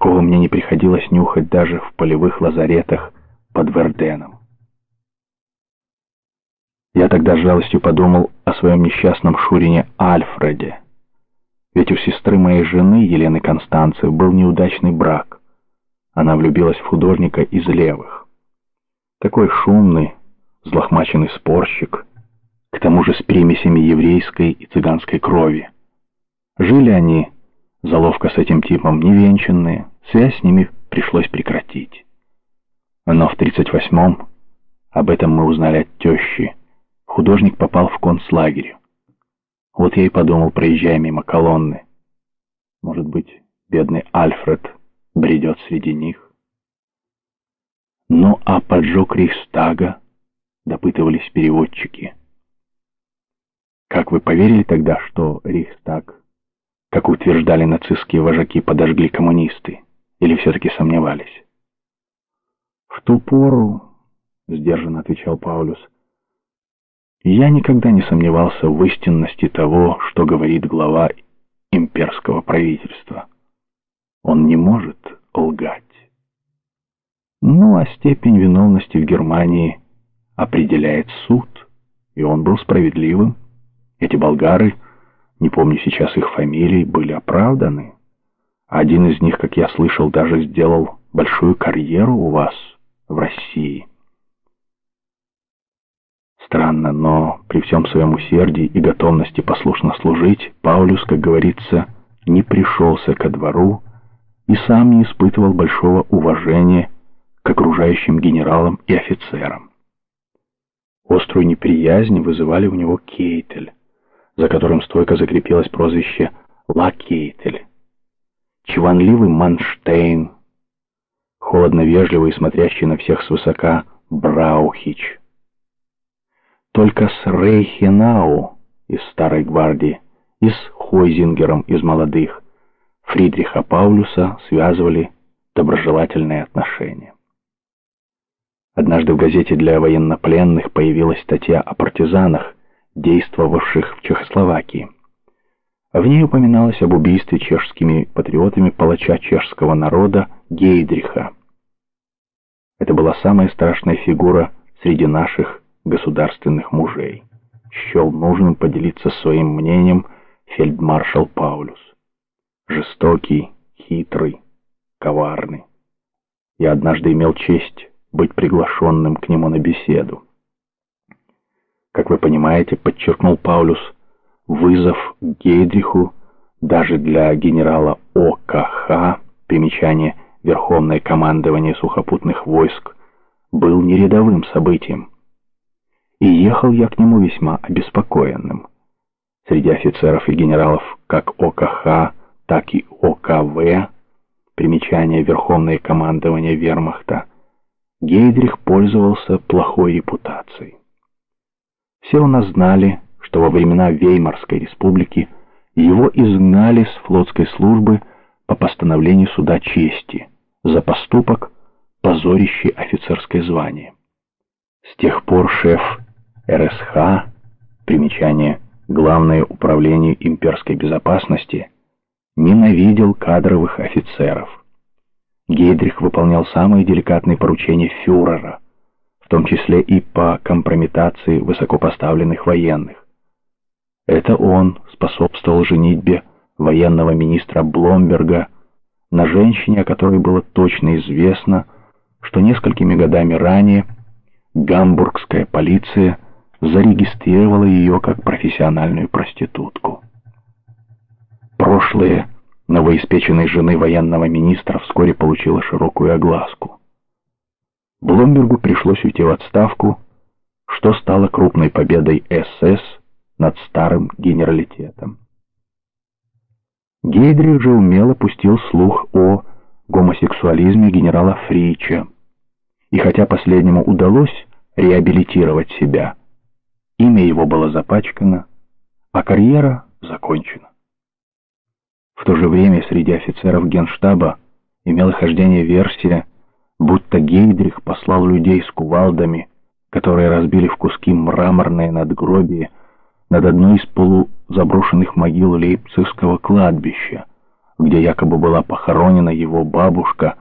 какого мне не приходилось нюхать даже в полевых лазаретах под Верденом. Я тогда жалостью подумал о своем несчастном Шурине Альфреде. Ведь у сестры моей жены, Елены Констанции, был неудачный брак. Она влюбилась в художника из левых. Такой шумный, злохмаченный спорщик, к тому же с примесями еврейской и цыганской крови. Жили они, заловка с этим типом, невенчанные, связь с ними пришлось прекратить. Но в 38-м, об этом мы узнали от тещи, художник попал в концлагерь. Вот я и подумал, проезжая мимо колонны. Может быть, бедный Альфред бредет среди них. Ну, а поджог Рейхстага, допытывались переводчики. Как вы поверили тогда, что Рейхстаг, утверждали нацистские вожаки, подожгли коммунисты? Или все-таки сомневались? В ту пору, сдержанно отвечал Паулюс, — я никогда не сомневался в истинности того, что говорит глава имперского правительства. Он не может лгать. Ну, а степень виновности в Германии определяет суд, и он был справедливым. Эти болгары, не помню сейчас их фамилий, были оправданы. Один из них, как я слышал, даже сделал большую карьеру у вас в России. Странно, но при всем своем усердии и готовности послушно служить, Паулюс, как говорится, не пришелся ко двору и сам не испытывал большого уважения к окружающим генералам и офицерам. Острую неприязнь вызывали у него Кейтель, за которым стойко закрепилось прозвище Ла Кейтель, чванливый Манштейн, холодно-вежливый и смотрящий на всех свысока Браухич, только с Рейхенау из Старой Гвардии и с Хойзингером из Молодых Фридриха Паулюса связывали доброжелательные отношения. Однажды в газете для военнопленных появилась статья о партизанах, действовавших в Чехословакии. В ней упоминалось об убийстве чешскими патриотами палача чешского народа Гейдриха. Это была самая страшная фигура среди наших государственных мужей. Счел нужным поделиться своим мнением фельдмаршал Паулюс. Жестокий, хитрый, коварный. Я однажды имел честь быть приглашенным к нему на беседу. Как вы понимаете, подчеркнул Паулюс, вызов Гейдриху даже для генерала ОКХ, примечание Верховное командование сухопутных войск, был не рядовым событием и ехал я к нему весьма обеспокоенным. Среди офицеров и генералов как ОКХ, так и ОКВ, примечание Верховное командование Вермахта, Гейдрих пользовался плохой репутацией. Все у нас знали, что во времена Веймарской республики его изгнали с флотской службы по постановлению суда чести за поступок, позорящий офицерское звание. С тех пор шеф РСХ, примечание Главное управление имперской безопасности, ненавидел кадровых офицеров. Гейдрих выполнял самые деликатные поручения фюрера, в том числе и по компрометации высокопоставленных военных. Это он способствовал женитьбе военного министра Бломберга на женщине, о которой было точно известно, что несколькими годами ранее гамбургская полиция – зарегистрировала ее как профессиональную проститутку. Прошлое новоиспеченной жены военного министра вскоре получило широкую огласку. Блумбергу пришлось уйти в отставку, что стало крупной победой СС над старым генералитетом. Гейдрих же умело пустил слух о гомосексуализме генерала Фрича, и хотя последнему удалось реабилитировать себя, Имя его было запачкано, а карьера закончена. В то же время среди офицеров генштаба имела хождение версия, будто Гейдрих послал людей с кувалдами, которые разбили в куски мраморное надгробие над одной из полузаброшенных могил Лейпцигского кладбища где якобы была похоронена его бабушка,